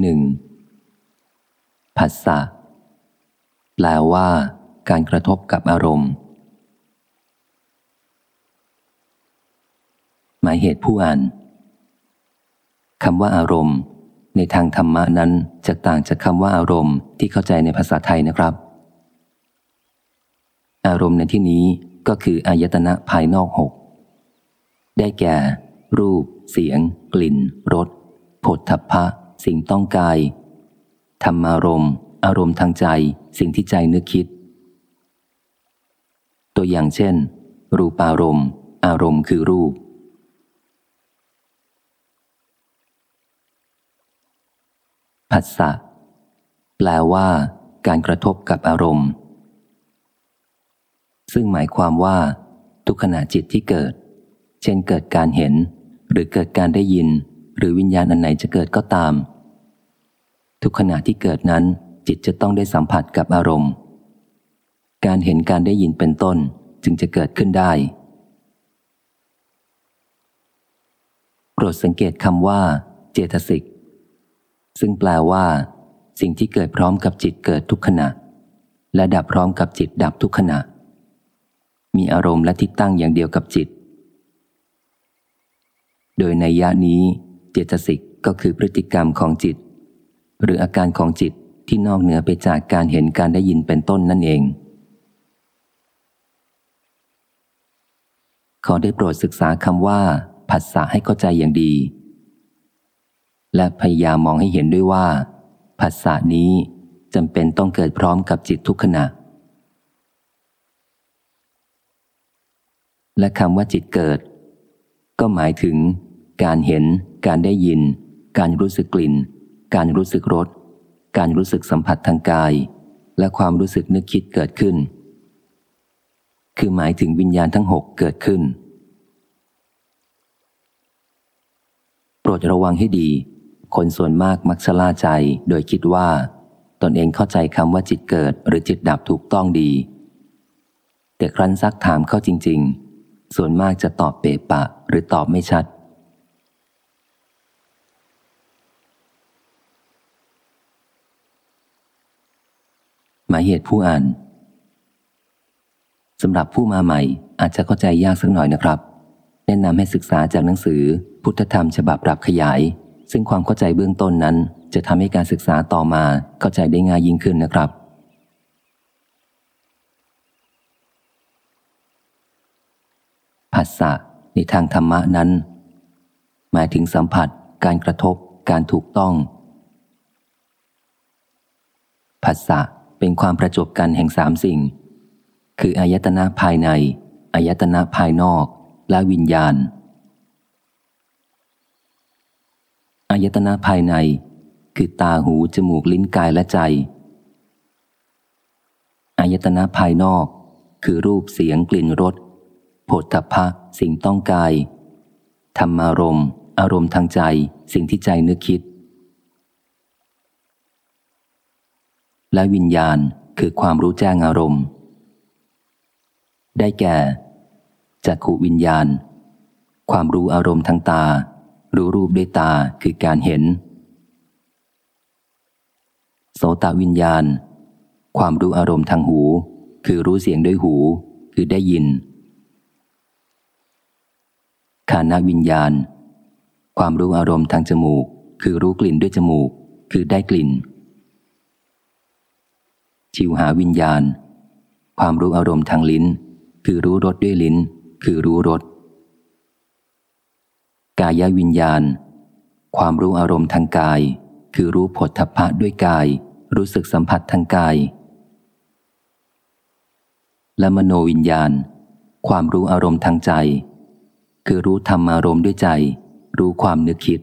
หนึ่งผัสสะแปลว่า การกระทบกับอารมณ์ หมายเหตุผู้อ่านคำว่าอารมณ์ ในทางธรรมะนั้นจะต่างจากคำว่าอารมณ์ที่เข้าใจในภาษาไทยนะครับ อารมณ์ในที่นี้ก็คืออายตนะภายนอกหกได้แก่ รูป เสียง กลิ่นรสผลทพะ สิ่งต้องกายธรรมารมณ์อารมณ์ทางใจ สิ่งที่ใจนึกคิด ตัวอย่างเช่น รูปารมณ์ อารมณ์คือรูป ผัสสะแปลว่า การกระทบกับอารมณ์ ซึ่งหมายความว่า ทุกขณะจิตที่เกิด เช่นเกิดการเห็น หรือเกิดการได้ยิน หรือวิญญาณอันไหนจะเกิดก็ตาม ทุกขณะที่เกิดนั้น จิตจะต้องได้สัมผัสกับอารมณ์ การเห็นการได้ยินเป็นต้นจึงจะเกิดขึ้นได้ โปรดสังเกตคำว่า เจตสิก ซึ่งแปลว่า สิ่งที่เกิดพร้อมกับจิตเกิดทุกขณะ และดับพร้อมกับจิตดับทุกขณะ มีอารมณ์และที่ตั้งอย่างเดียวกับจิต โดยในยะนี้ เจตสิกก็คือพฤติกรรมของจิต หรืออาการของจิตที่นอกเหนือไปจากการเห็นการได้ยินเป็นต้นนั่นเอง ขอได้โปรดศึกษาคำว่า ผัสสะให้เข้าใจอย่างดี และพยายามมองให้เห็นด้วยว่า ผัสสะนี้จำเป็นต้องเกิดพร้อมกับจิตทุกขณะ และคำว่าจิตเกิด ก็หมายถึง การเห็น การได้ยิน การรู้สึกกลิ่น การรู้สึกรส การรู้สึกสัมผัสทางกาย และความรู้สึกนึกคิดเกิดขึ้น คือหมายถึงวิญญาณทั้งหกเกิดขึ้น โปรดระวังให้ดี คนส่วนมากมักชะล่าใจโดยคิดว่า ตนเองเข้าใจคำว่าจิตเกิดหรือจิตดับถูกต้องดี แต่ครั้นซักถามเข้าจริง ๆ ส่วนมากจะตอบเปะปะหรือตอบไม่ชัด หมายเหตุผู้อ่านสำหรับผู้มาใหม่อาจจะเข้าใจยากสักหน่อยนะครับ แนะนำให้ศึกษาจากหนังสือ พุทธธรรมฉบับปรับขยาย ซึ่งความเข้าใจเบื้องต้นนั้น จะทำให้การศึกษาต่อมาเข้าใจได้ง่ายยิ่งขึ้นนะครับ ภาษะในทางธรรมะนั้น หมายถึงสัมผัส การกระทบ การถูกต้องภาษะ เป็นความประจบกันแห่งสามสิ่ง คืออายตนะภายในอายตนะภายนอกและวิญญาณอายตนะภายใน คือตาหูจมูกลิ้นกายและใจอายตนะภายนอก คือรูปเสียงกลิ่นรสโผฏฐัพพะสิ่งต้องกายธรรมารมณ์อารมณ์ทางใจ สิ่งที่ใจนึกคิด และวิญญาณคือความรู้แจ้งอารมณ์ ได้แก่จักขวิญญาณ ความรู้อารมณ์ทางตา รู้รูปด้วยตาคือการเห็น โสตวิญญาณ ความรู้อารมณ์ทางหู คือรู้เสียงด้วยหู คือได้ยินขานาวิญญาณ ความรู้อารมณ์ทางจมูก คือรู้กลิ่นด้วยจมูก คือได้กลิ่น ชิวหาวิญญาณ ความรู้อารมณ์ทางลิ้น คือรู้รสด้วยลิ้น คือรู้รสกายวิญญาณ ความรู้อารมณ์ทางกาย คือรู้ผลทพะด้วยกาย รู้สึกสัมผัสทางกาย และมโนวิญญาณ ความรู้อารมณ์ทางใจ คือรู้ธรรมอารมณ์ด้วยใจ รู้ความนึกคิด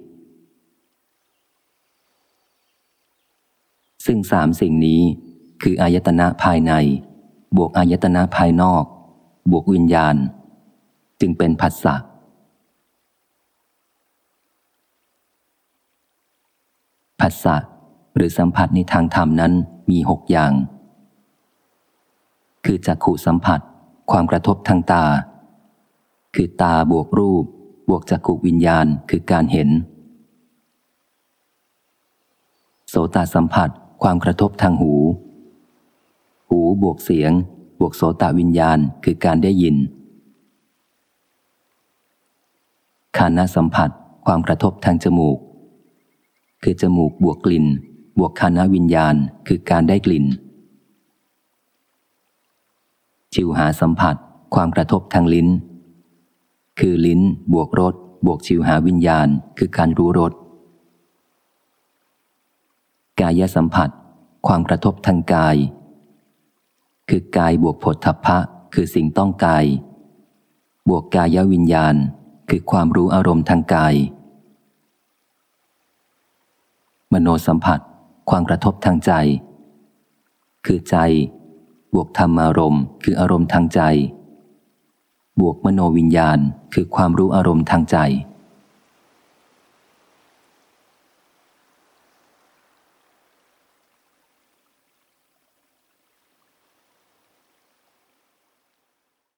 ซึ่งสามสิ่งนี้ คืออายตนะภายใน บวกอายตนะภายนอก บวกวิญญาณ จึงเป็นผัสสะผัสสะหรือสัมผัสในทางธรรมนั้นมีหกอย่าง คือจักขู่สัมผัส ความกระทบทางตา คือตาบวกรูป บวกจักขุวิญญาณคือการเห็น โสตสัมผัส ความกระทบทางหู บวกเสียง บวกโสตวิญญาณคือการได้ยินคานาสัมผัส ความกระทบทางจมูก คือจมูกบวกกลิ่น บวกคานาวิญญาณคือการได้กลิ่น ชิวหาสัมผัส ความกระทบทางลิ้น คือลิ้น บวกรสบวกชิวหาวิญญาณ คือการรู้รสกายสัมผัส ความกระทบทางกาย คือกายบวกผลทัพพะ คือสิ่งต้องกาย บวกกายวิญญาณ คือความรู้อารมณ์ทางกาย มโนสัมผัส ความกระทบทางใจ คือใจ บวกธรรมารมณ์ คืออารมณ์ทางใจ บวกมโนวิญญาณ คือความรู้อารมณ์ทางใจ